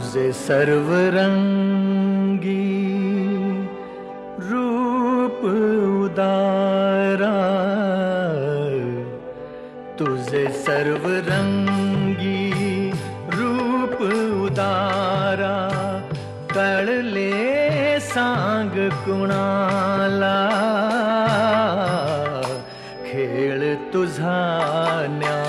तुझे सर्वरंगी रूप उदारा। तुझे सर्वरंगी रूप उदारा। कळले सांग कुणाला। खेळ तुझा न्यारा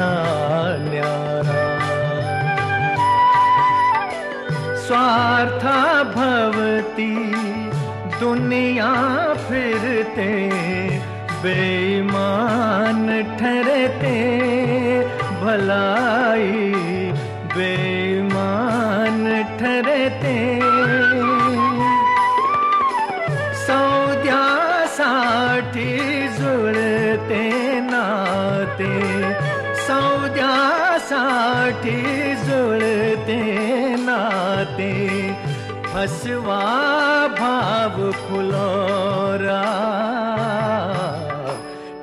तुझा न्यारा स्वार्था भवती दुनिया फिरते बेईमान ठहरते भलाई बेईमान ठहरते। सौद्यासाठी जुळते नाते सौद्यासाठी जुळते नाते हसवा भाव फुलोरा।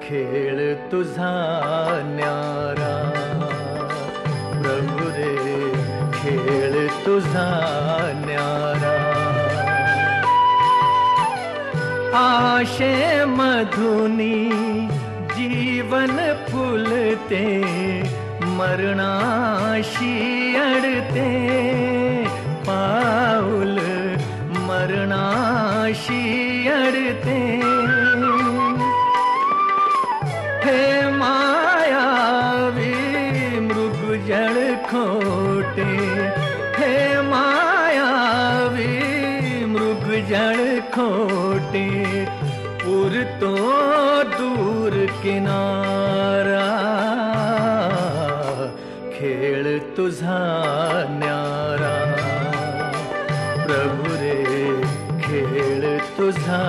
खेळ तुझा न्यारा। प्रभु रे खेळ तुझा न्यारा। आशे मधुनी, जीवन फुलते मरणाशी अडते। पाऊल मरणाशी अडते। हे मायावी मृगजळ खोटे। हे मायावी मृगजळ खोटे। पुर तो दूर किनारा प्रभु रे खेळ तुझा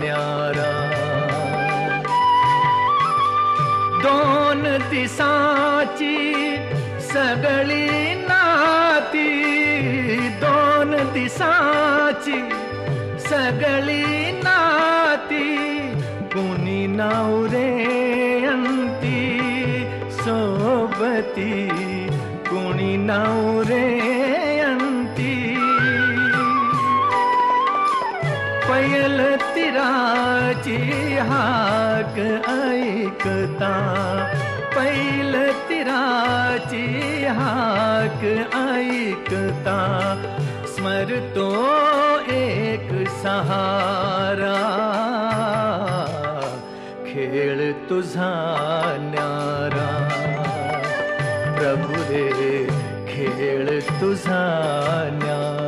न्यारा। दोन दिसाची सगळी नाती दोन दिसाची सगळी नाती कुणी नवरे अंती सोबती कुणी नवरे पैल तिराची हाक ऐकता। पैल तिराची हाक ऐकता। स्मरतो एक सहारा। खेळ तुझा न्यारा। प्रभु रे खेळ तुझा न्यारा।